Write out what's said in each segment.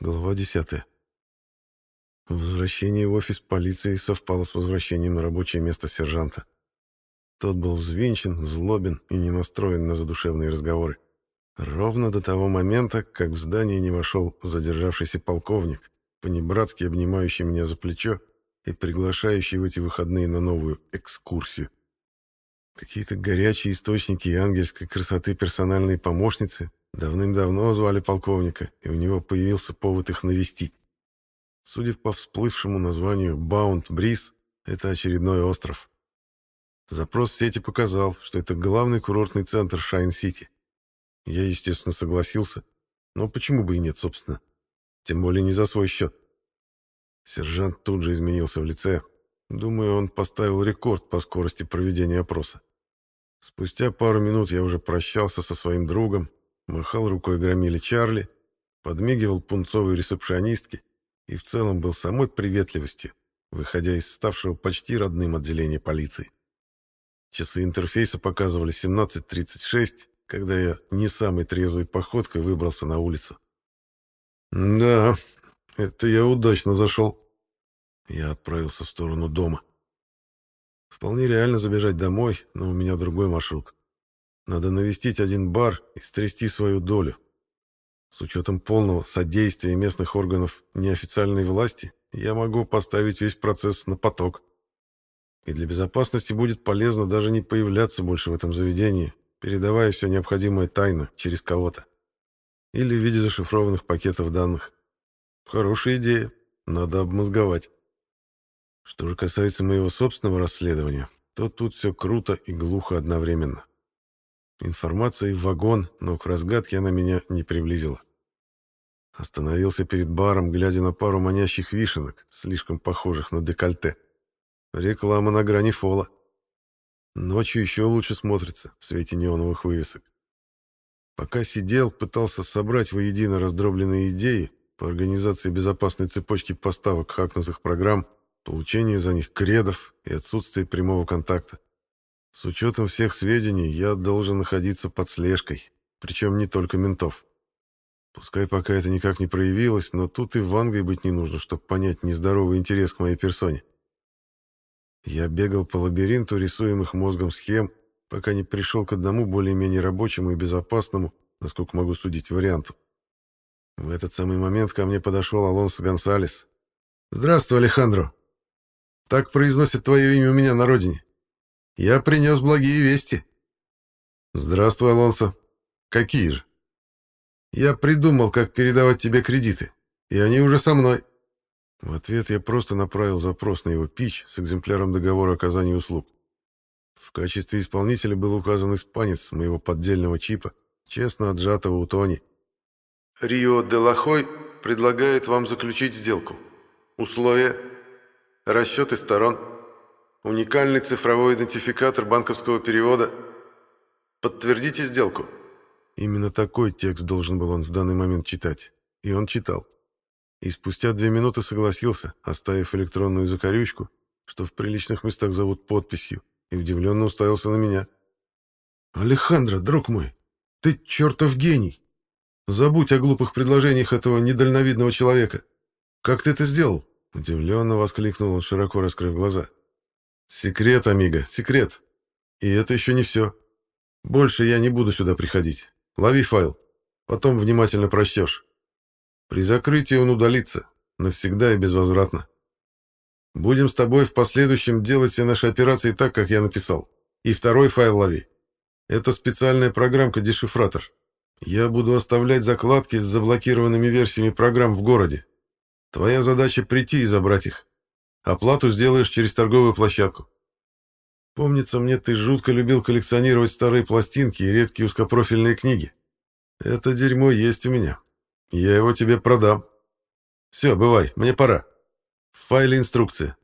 Глава 10. Возвращение в офис полиции совпало с возвращением на рабочее место сержанта. Тот был взвинчен, злобен и не настроен на задушевные разговоры. Ровно до того момента, как в здание не вошел задержавшийся полковник, понебратски обнимающий меня за плечо и приглашающий в эти выходные на новую экскурсию. Какие-то горячие источники ангельской красоты персональные помощницы Давным-давно звали полковника, и у него появился повод их навестить. Судя по всплывшему названию Баунд Бриз, это очередной остров. Запрос в сети показал, что это главный курортный центр Шайн-Сити. Я, естественно, согласился, но почему бы и нет, собственно. Тем более не за свой счет. Сержант тут же изменился в лице. Думаю, он поставил рекорд по скорости проведения опроса. Спустя пару минут я уже прощался со своим другом махал рукой громили Чарли, подмигивал пунцовой ресепшионистке и в целом был самой приветливостью, выходя из ставшего почти родным отделения полиции. Часы интерфейса показывали 17.36, когда я не самой трезвой походкой выбрался на улицу. «Да, это я удачно зашел». Я отправился в сторону дома. Вполне реально забежать домой, но у меня другой маршрут. Надо навестить один бар и стрясти свою долю. С учетом полного содействия местных органов неофициальной власти, я могу поставить весь процесс на поток. И для безопасности будет полезно даже не появляться больше в этом заведении, передавая все необходимое тайно через кого-то. Или в виде зашифрованных пакетов данных. Хорошая идея, надо обмозговать. Что же касается моего собственного расследования, то тут все круто и глухо одновременно. Информация в вагон, но к разгадке она меня не приблизила. Остановился перед баром, глядя на пару манящих вишенок, слишком похожих на декольте. Реклама на грани фола. Ночью еще лучше смотрится в свете неоновых вывесок. Пока сидел, пытался собрать воедино раздробленные идеи по организации безопасной цепочки поставок хакнутых программ, получения за них кредов и отсутствие прямого контакта. С учетом всех сведений, я должен находиться под слежкой, причем не только ментов. Пускай пока это никак не проявилось, но тут и вангой быть не нужно, чтобы понять нездоровый интерес к моей персоне. Я бегал по лабиринту рисуемых мозгом схем, пока не пришел к одному более-менее рабочему и безопасному, насколько могу судить, варианту. В этот самый момент ко мне подошел Алонсо Гонсалес. «Здравствуй, Алехандро. Так произносят твое имя у меня на родине. Я принес благие вести. Здравствуй, Алонсо. Какие же? Я придумал, как передавать тебе кредиты, и они уже со мной. В ответ я просто направил запрос на его пич с экземпляром договора оказания услуг. В качестве исполнителя был указан испанец с моего поддельного чипа, честно отжатого у Тони. Рио де Лахой предлагает вам заключить сделку. Условия. Расчеты сторон. Уникальный цифровой идентификатор банковского перевода. Подтвердите сделку. Именно такой текст должен был он в данный момент читать. И он читал. И спустя две минуты согласился, оставив электронную закорючку, что в приличных местах зовут подписью, и удивленно уставился на меня. «Алехандро, друг мой, ты чертов гений! Забудь о глупых предложениях этого недальновидного человека. Как ты это сделал?» Удивленно воскликнул он, широко раскрыв глаза. «Секрет, Амиго, секрет. И это еще не все. Больше я не буду сюда приходить. Лови файл. Потом внимательно прочтешь. При закрытии он удалится. Навсегда и безвозвратно. Будем с тобой в последующем делать все наши операции так, как я написал. И второй файл лови. Это специальная программка-дешифратор. Я буду оставлять закладки с заблокированными версиями программ в городе. Твоя задача прийти и забрать их. Оплату сделаешь через торговую площадку. Помнится мне, ты жутко любил коллекционировать старые пластинки и редкие узкопрофильные книги. Это дерьмо есть у меня. Я его тебе продам. Все, бывай, мне пора. В файле инструкция.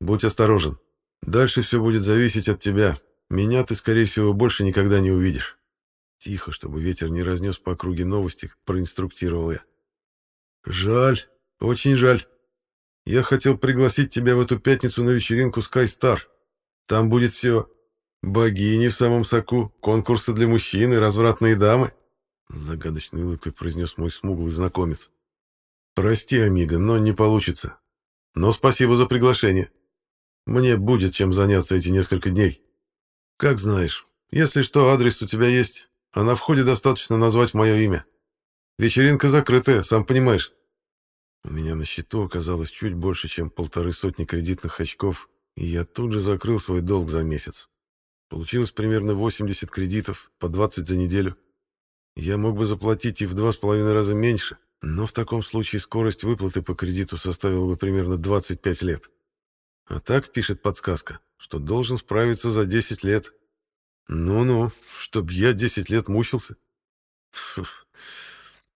Будь осторожен. Дальше все будет зависеть от тебя. Меня ты, скорее всего, больше никогда не увидишь. Тихо, чтобы ветер не разнес по округе новости, проинструктировал я. Жаль, очень жаль. Я хотел пригласить тебя в эту пятницу на вечеринку Sky Star. Там будет все. Богини в самом соку, конкурсы для мужчин и развратные дамы. Загадочной улыбкой произнес мой смуглый знакомец. Прости, Амиго, но не получится. Но спасибо за приглашение. Мне будет чем заняться эти несколько дней. Как знаешь, если что, адрес у тебя есть, а на входе достаточно назвать мое имя. Вечеринка закрытая, сам понимаешь. У меня на счету оказалось чуть больше, чем полторы сотни кредитных очков, и я тут же закрыл свой долг за месяц. Получилось примерно 80 кредитов, по 20 за неделю. Я мог бы заплатить и в два с половиной раза меньше, но в таком случае скорость выплаты по кредиту составила бы примерно 25 лет. А так пишет подсказка, что должен справиться за 10 лет. Ну-ну, чтоб я 10 лет мучился. Фу.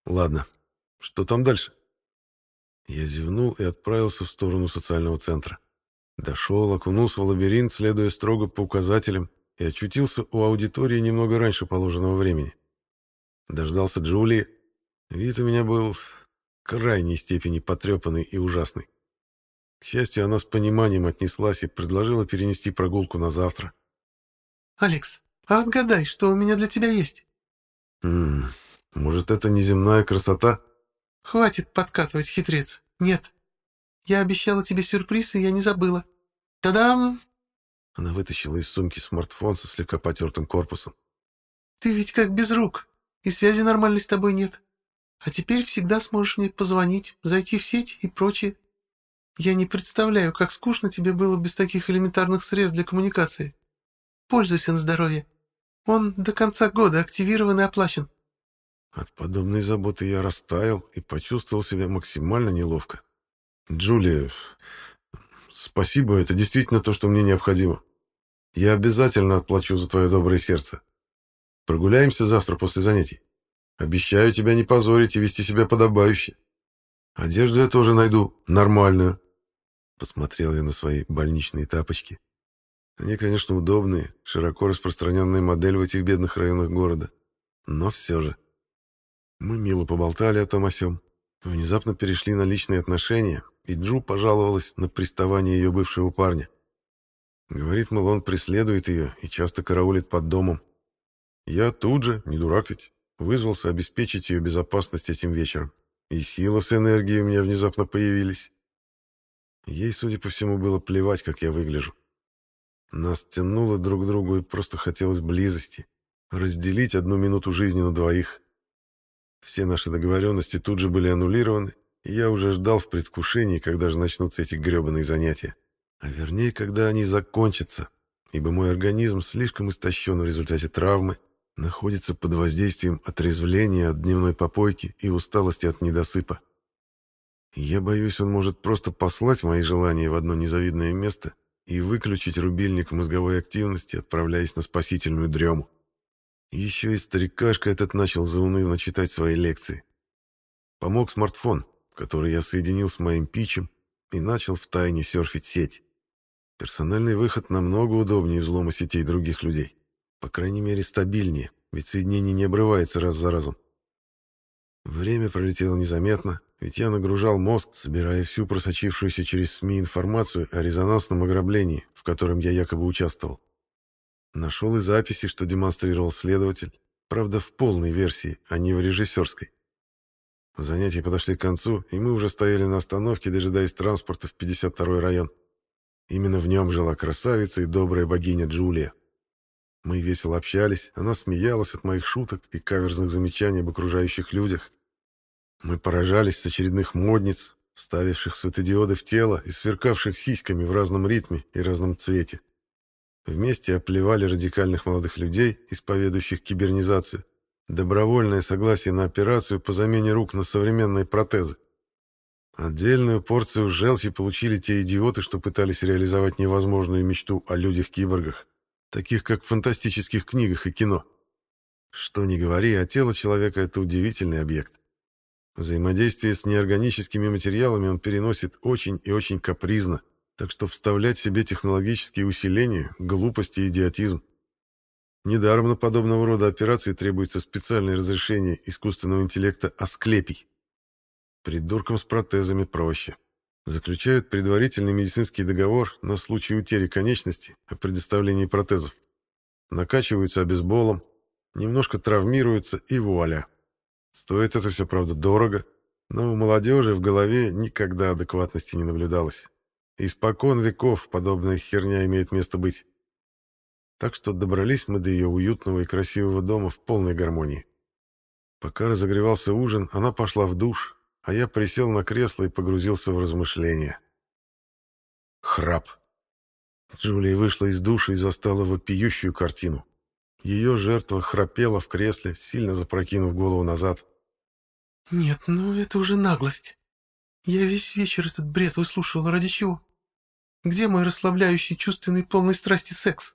Ладно, что там дальше? Я зевнул и отправился в сторону социального центра. Дошел, окунулся в лабиринт, следуя строго по указателям, и очутился у аудитории немного раньше положенного времени. Дождался Джулии. Вид у меня был крайней степени потрепанный и ужасный. К счастью, она с пониманием отнеслась и предложила перенести прогулку на завтра. «Алекс, а отгадай, что у меня для тебя есть?» «М -м, «Может, это неземная красота?» «Хватит подкатывать, хитрец. Нет. Я обещала тебе сюрприз, и я не забыла. Та-дам!» Она вытащила из сумки смартфон со слегка потертым корпусом. «Ты ведь как без рук, и связи нормальной с тобой нет. А теперь всегда сможешь мне позвонить, зайти в сеть и прочее. Я не представляю, как скучно тебе было без таких элементарных средств для коммуникации. Пользуйся на здоровье. Он до конца года активирован и оплачен». От подобной заботы я растаял и почувствовал себя максимально неловко. «Джулия, Спасибо, это действительно то, что мне необходимо. Я обязательно отплачу за твое доброе сердце. Прогуляемся завтра после занятий. Обещаю тебя не позорить и вести себя подобающе. Одежду я тоже найду, нормальную. Посмотрел я на свои больничные тапочки. Они, конечно, удобные, широко распространенная модель в этих бедных районах города. Но все же. Мы мило поболтали о том о сём. Внезапно перешли на личные отношения, и Джу пожаловалась на приставание ее бывшего парня. Говорит, мол, он преследует ее и часто караулит под домом. Я тут же, не дурак ведь, вызвался обеспечить ее безопасность этим вечером. И сила с энергией у меня внезапно появились. Ей, судя по всему, было плевать, как я выгляжу. Нас тянуло друг к другу и просто хотелось близости. Разделить одну минуту жизни на двоих. Все наши договоренности тут же были аннулированы, я уже ждал в предвкушении, когда же начнутся эти гребаные занятия. А вернее, когда они закончатся, ибо мой организм слишком истощен в результате травмы, находится под воздействием отрезвления от дневной попойки и усталости от недосыпа. Я боюсь, он может просто послать мои желания в одно незавидное место и выключить рубильник мозговой активности, отправляясь на спасительную дрему. Еще и старикашка этот начал заунывно читать свои лекции. Помог смартфон, который я соединил с моим питчем и начал втайне серфить сеть. Персональный выход намного удобнее взлома сетей других людей. По крайней мере, стабильнее, ведь соединение не обрывается раз за разом. Время пролетело незаметно, ведь я нагружал мозг, собирая всю просочившуюся через СМИ информацию о резонансном ограблении, в котором я якобы участвовал. Нашел и записи, что демонстрировал следователь, правда, в полной версии, а не в режиссерской. Занятия подошли к концу, и мы уже стояли на остановке, дожидаясь транспорта в 52-й район. Именно в нем жила красавица и добрая богиня Джулия. Мы весело общались, она смеялась от моих шуток и каверзных замечаний об окружающих людях. Мы поражались с очередных модниц, вставивших светодиоды в тело и сверкавших сиськами в разном ритме и разном цвете. Вместе оплевали радикальных молодых людей, исповедующих кибернизацию, добровольное согласие на операцию по замене рук на современные протезы. Отдельную порцию желчи получили те идиоты, что пытались реализовать невозможную мечту о людях-киборгах, таких как в фантастических книгах и кино. Что ни говори, а тело человека — это удивительный объект. Взаимодействие с неорганическими материалами он переносит очень и очень капризно, так что вставлять себе технологические усиления — глупость и идиотизм. Недаром на подобного рода операции требуется специальное разрешение искусственного интеллекта Асклепий. Придуркам с протезами проще. Заключают предварительный медицинский договор на случай утери конечности о предоставлении протезов. Накачиваются обезболом, немножко травмируются и вуаля. Стоит это все, правда, дорого, Но у молодежи в голове никогда адекватности не наблюдалось. Испокон веков подобная херня имеет место быть. Так что добрались мы до ее уютного и красивого дома в полной гармонии. Пока разогревался ужин, она пошла в душ, а я присел на кресло и погрузился в размышления. Храп. Джулия вышла из душа и застала вопиющую картину. Ее жертва храпела в кресле, сильно запрокинув голову назад. «Нет, ну это уже наглость. Я весь вечер этот бред выслушивала. Ради чего? Где мой расслабляющий, чувственный, полный страсти секс?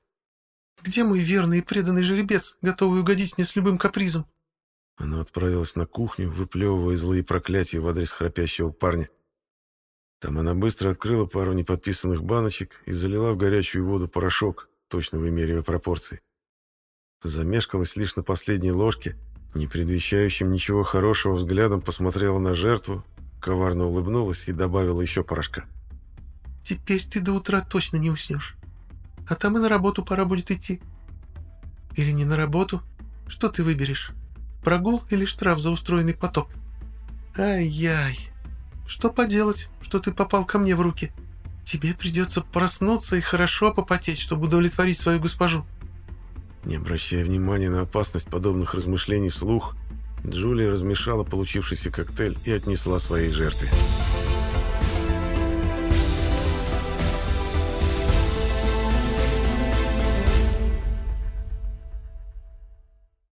Где мой верный и преданный жеребец, готовый угодить мне с любым капризом?» Она отправилась на кухню, выплевывая злые проклятия в адрес храпящего парня. Там она быстро открыла пару неподписанных баночек и залила в горячую воду порошок, точно вымеривая пропорции. Замешкалась лишь на последней ложке, не предвещающим ничего хорошего взглядом посмотрела на жертву, коварно улыбнулась и добавила еще порошка. «Теперь ты до утра точно не уснешь. А там и на работу пора будет идти. Или не на работу? Что ты выберешь? Прогул или штраф за устроенный потоп? Ай-яй!» Что поделать, что ты попал ко мне в руки? Тебе придется проснуться и хорошо попотеть, чтобы удовлетворить свою госпожу». Не обращая внимания на опасность подобных размышлений вслух, Джулия размешала получившийся коктейль и отнесла своей жертве.